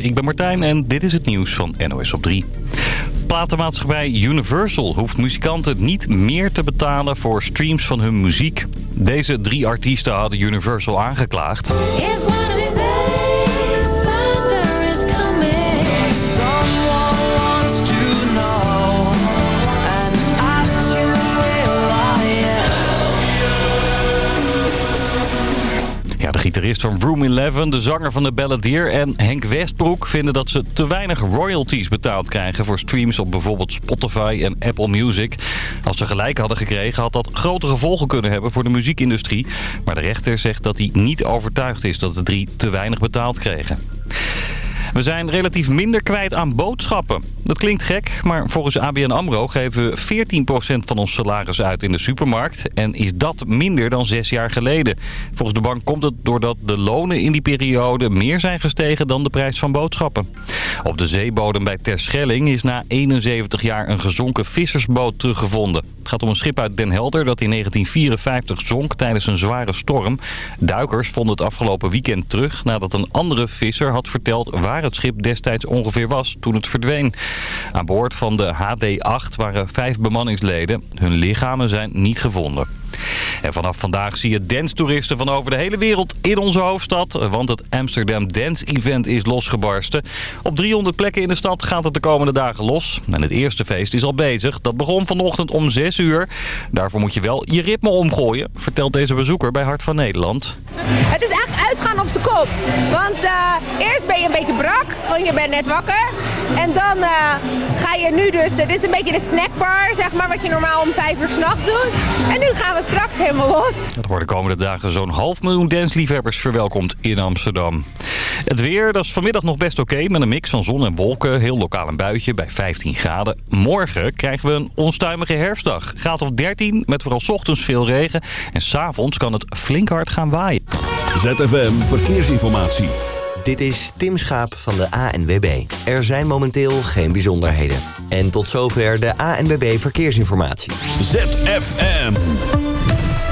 Ik ben Martijn en dit is het nieuws van NOS op 3. Platenmaatschappij Universal hoeft muzikanten niet meer te betalen voor streams van hun muziek. Deze drie artiesten hadden Universal aangeklaagd. Gitarist van Room 11, de zanger van de Balladeer en Henk Westbroek vinden dat ze te weinig royalties betaald krijgen voor streams op bijvoorbeeld Spotify en Apple Music. Als ze gelijk hadden gekregen had dat grote gevolgen kunnen hebben voor de muziekindustrie. Maar de rechter zegt dat hij niet overtuigd is dat de drie te weinig betaald kregen. We zijn relatief minder kwijt aan boodschappen. Dat klinkt gek, maar volgens ABN AMRO geven we 14% van ons salaris uit in de supermarkt. En is dat minder dan zes jaar geleden. Volgens de bank komt het doordat de lonen in die periode meer zijn gestegen dan de prijs van boodschappen. Op de zeebodem bij Terschelling is na 71 jaar een gezonken vissersboot teruggevonden. Het gaat om een schip uit Den Helder dat in 1954 zonk tijdens een zware storm. Duikers vonden het afgelopen weekend terug nadat een andere visser had verteld waar het schip destijds ongeveer was toen het verdween. Aan boord van de HD-8 waren vijf bemanningsleden. Hun lichamen zijn niet gevonden. En vanaf vandaag zie je dance-toeristen van over de hele wereld in onze hoofdstad. Want het Amsterdam Dance Event is losgebarsten. Op 300 plekken in de stad gaat het de komende dagen los. En het eerste feest is al bezig. Dat begon vanochtend om 6 uur. Daarvoor moet je wel je ritme omgooien, vertelt deze bezoeker bij Hart van Nederland. Het is echt uitgaan op zijn kop. Want uh, eerst ben je een beetje brak, want je bent net wakker. En dan uh, ga je nu dus, dit is een beetje de snackbar, zeg maar, wat je normaal om 5 uur s'nachts doet. En nu gaan we straks helemaal los. Dat worden de komende dagen zo'n half miljoen dansliefhebbers verwelkomd in Amsterdam. Het weer, dat is vanmiddag nog best oké, okay, met een mix van zon en wolken. Heel lokaal een buitje bij 15 graden. Morgen krijgen we een onstuimige herfstdag. Gaat of 13, met vooral 's ochtends veel regen. En s'avonds kan het flink hard gaan waaien. ZFM Verkeersinformatie. Dit is Tim Schaap van de ANWB. Er zijn momenteel geen bijzonderheden. En tot zover de ANWB Verkeersinformatie. ZFM.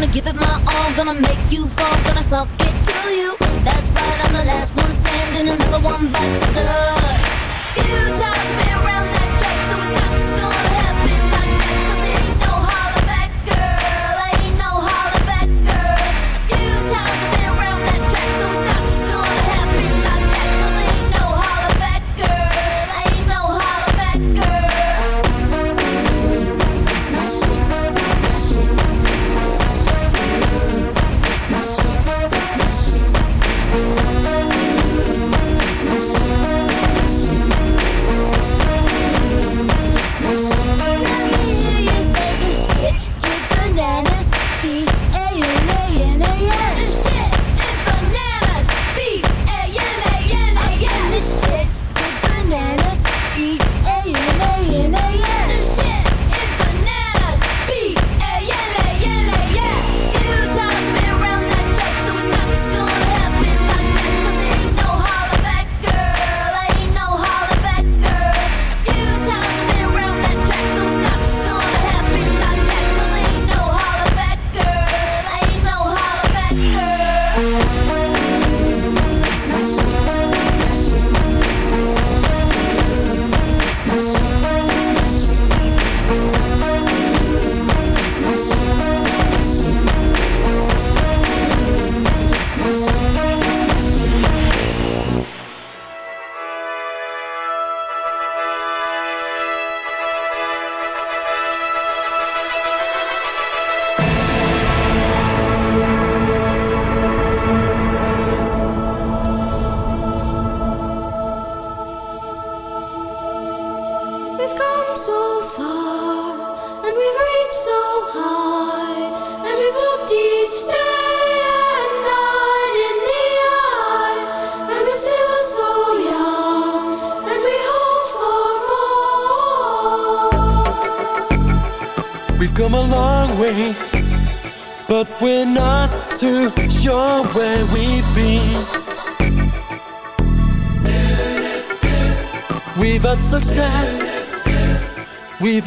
gonna give it my all, gonna make you fall, gonna suck it to you. That's right, I'm the last one standing, another one bites the dust. Times I've been around that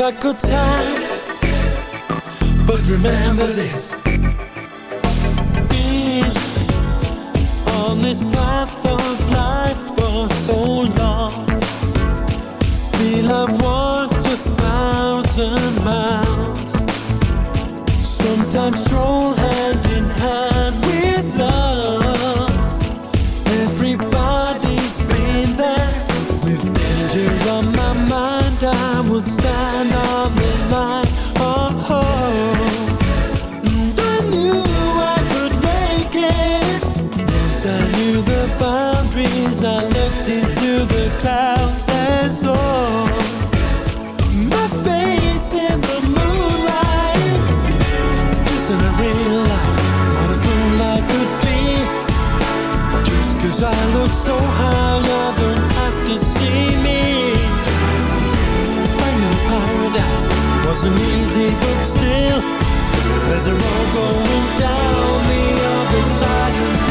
about good times. But remember this. so high don't have to see me. Paradise wasn't easy but still There's a road going down the other side.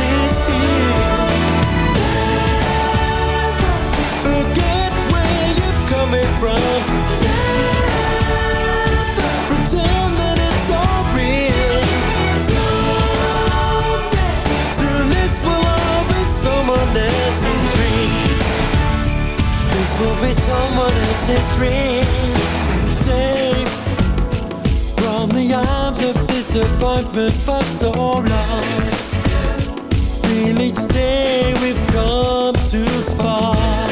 be someone else's dream. Safe from the arms of disappointment for so long. Feel each day we've come too far.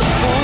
get bored.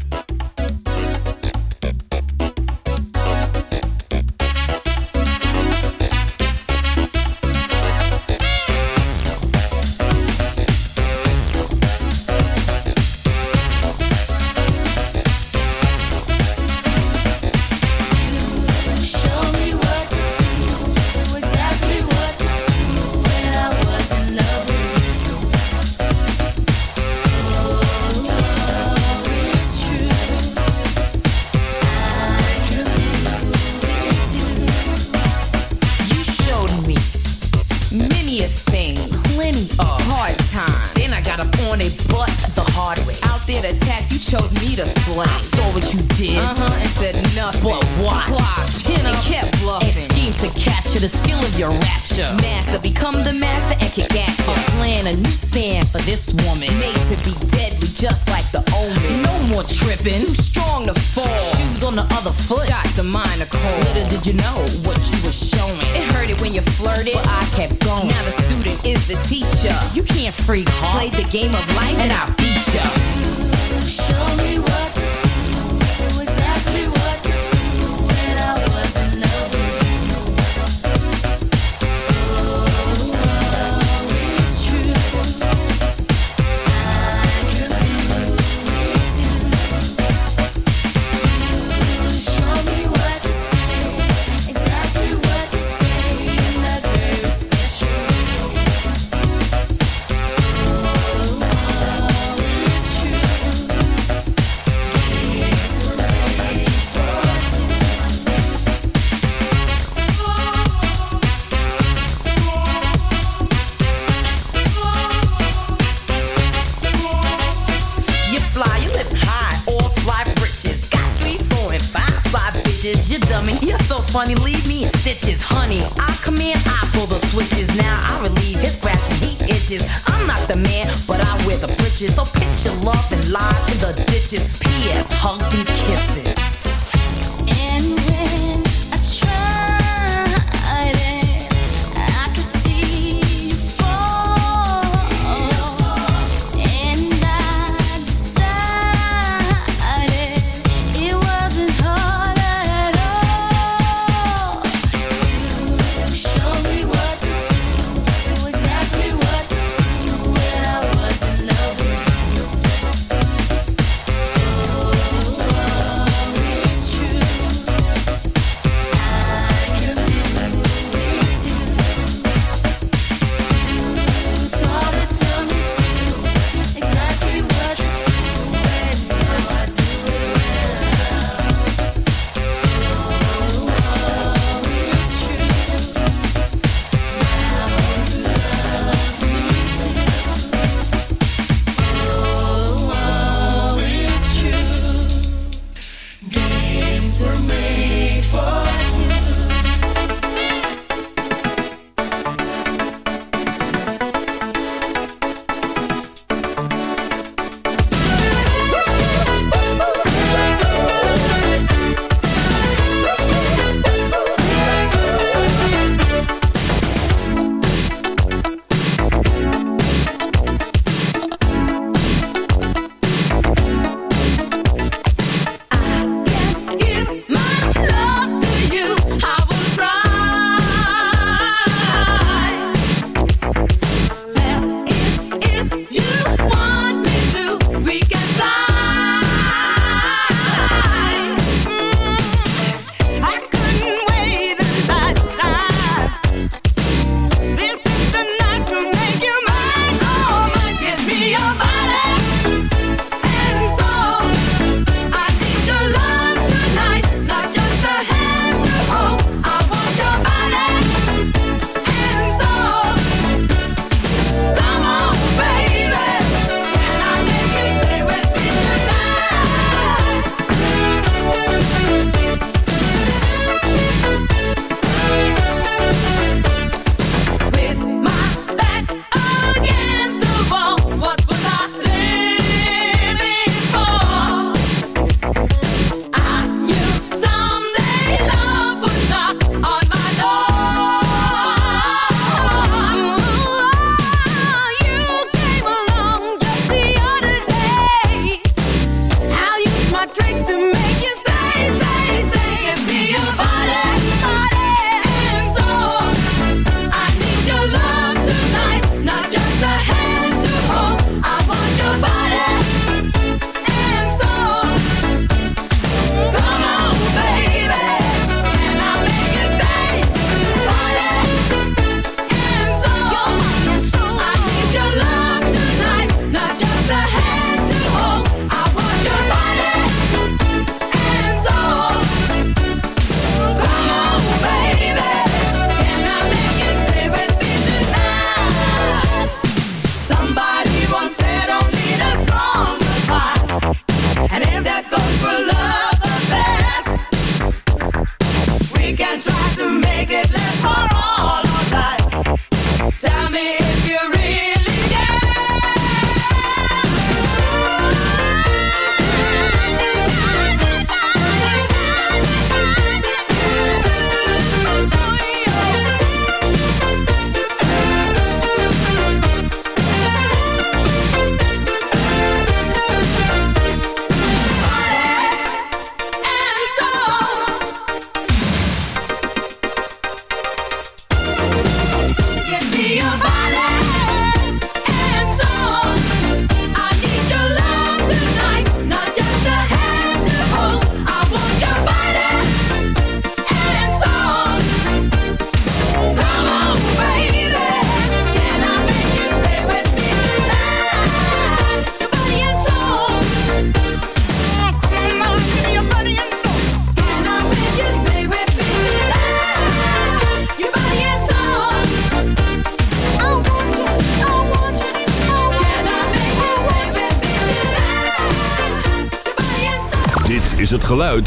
In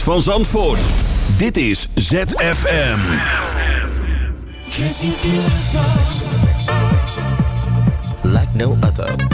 van Zandvoort. Dit is ZFM. Like no other.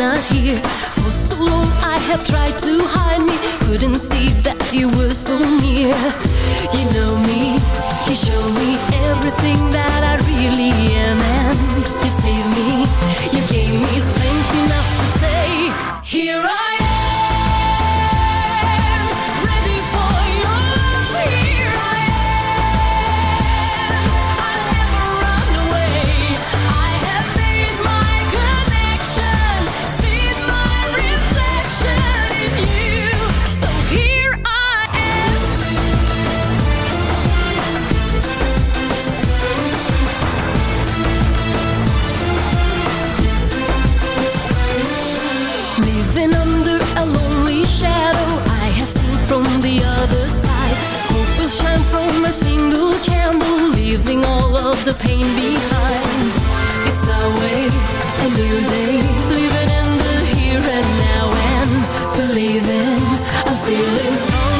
not here For so long I have tried to hide me. Couldn't see that you were so near. You know me, you show me everything that I really am. feeling strong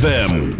ZFM.